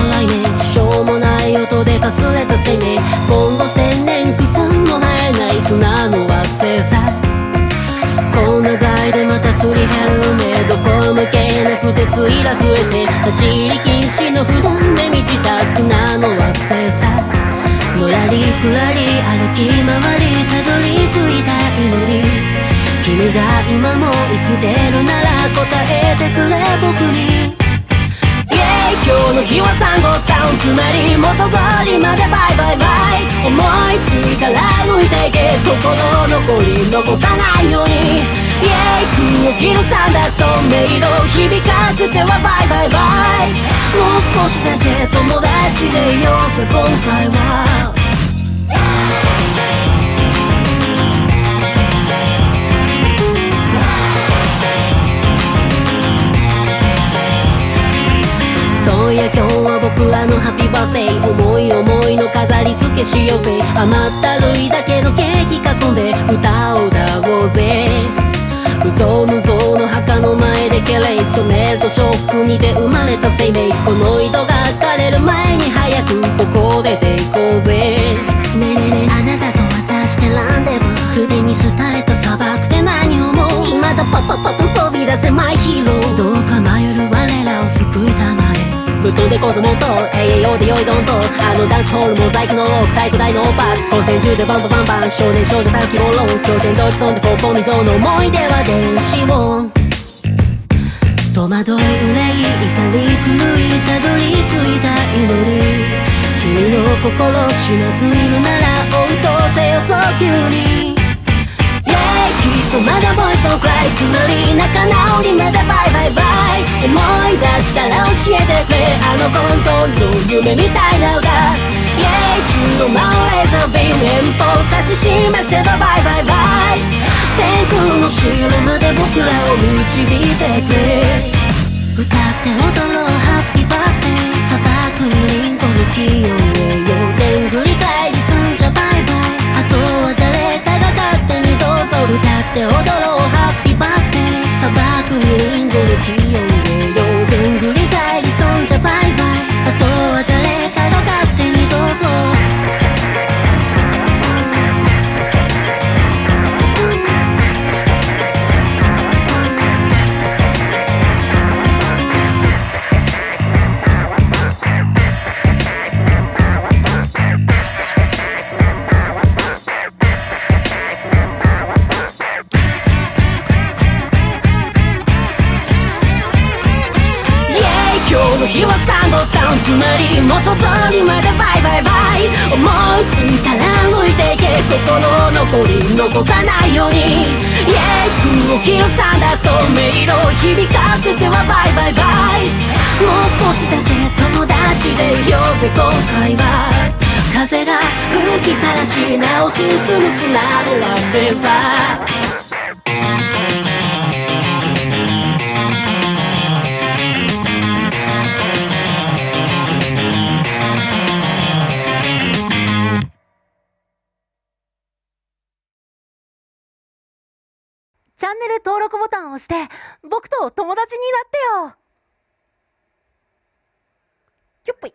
笑えしょうもない音でたすれたせめ今後千年草も生えない砂の惑星さ。こんな害でまたすり減るねどこ向けなくて墜落へせ立ち入り禁止の普段で満ちた砂の惑星さ。のらりふらり歩き回りたどり着いた祈り。君が今も生きてるなら答えてくれ僕に。今日の日は3号タウンつまり元通りまでバイバイ。バイ思いついたら抜いていけ。心残り残さないように。Yeah 空を切るサンダーストーンメイド響かせてはバイバイバイ。もう少しだけ友達でいようぜ。今回は。のハッピーバースデー思い思いの飾り付けしようぜ。甘ったるいだけのケーキ囲んで歌を歌おうぜ。うぞうむぞうの墓の前でケレイ染めるとショックにて生まれた生命。この井戸が枯れる前に早くここ出ていこうぜ。ねえねえねえあなたと私でランデブー。すでに廃れた砂漠で何を思う。まだパパパと飛び出せマイヒーロー。どうか迷える我らを救いたまぶっ飛んでこそもっと栄養で良いどんと。あのダンスホールモザイクの多く太鼓台のパーツ光線銃でバンバンバンバン少年少女短期も論経典同時損でポンポン溝の思い出は電子音戸惑い憂い怒り狂いたどり着いた祈り君の心死なずいるなら応答せよ早急に。Yeah きっとまだボイスをフライつまり仲直りまだバイバイバイ。えてくれあの本当の夢みたいな歌 Yeah 中のマンレーザービーム遠方指し示せばバイバイバイ。天空の城まで僕らを導いてくれ。歌って踊ろうハッピーバースデー。砂漠にリンゴの木を植えようでんぐり返りすんじゃバイバイ。あとは誰かが勝手にどうぞ。歌って踊ろう。つまり元通りまでバイバイバイ。思いついたら歩いていけ心残り残さないように。イエイ空を切るサンダーストーンメイド響かせてはバイバイバイ。もう少しだけ友達でいようぜ今回は。風が吹きさらしなお進む砂の惑星さャンネル登録ボタンを押して僕と友達になってよ。きょっぽい